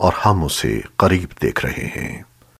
और हम उसे करीब देख रहे हैं।